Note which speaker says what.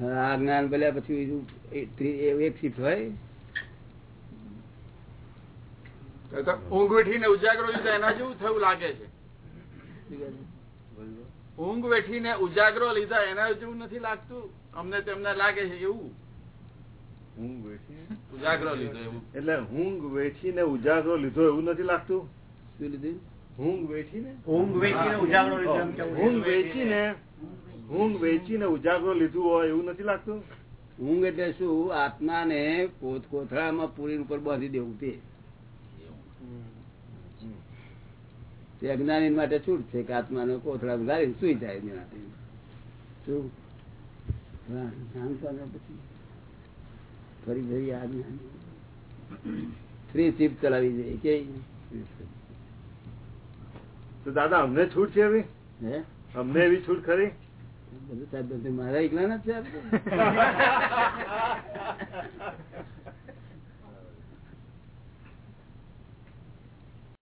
Speaker 1: આ જ્ઞાન બોલ્યા પછી એક શિફ્ટ હોય.
Speaker 2: ઊંઘ વેઠીને ઉજાગરો લીધો એના જેવું થયું લાગે છે. ઊંઘ વેઠીને ઉજાગરો લીધા એના જેવું નથી લાગતું? અમને તેમને લાગે છે એવું.
Speaker 3: ઊંઘ વેઠી
Speaker 2: ઉજાગરો લીધો એવું.
Speaker 3: એટલે ઊંઘ વેઠીને ઉજાગરો લીધો એવું નથી લાગતું?
Speaker 1: શું લીધું?
Speaker 3: ઊંઘ વેઠીને?
Speaker 4: ઊંઘ વેઠીને ઉજાગરો લીધો.
Speaker 3: ઊંઘ વેચીને ઊંઘ વેચીને ઉજાગરો લીધું હોય એવું નથી લાગતું?
Speaker 1: ઊંઘ એટલે શું? આત્માને કોથ કોથળામાં પૂરી ઉપર બાંધી દેવું તે. અજ્ઞાની માટે છૂટ છે કે આત્માને કોથળામાં ગાળી સુઈ જાય નિરાંતે. શું? હા, પછી ફરી ફરી આ જ્ઞાન થ્રી શિફ્ટ ચલાવી જાય કે?
Speaker 3: તો દાદા અમને છૂટ છે એવી?
Speaker 1: હે?
Speaker 3: અમને એવી છૂટ ખરી?
Speaker 1: બધું મારા એકલા ના છે?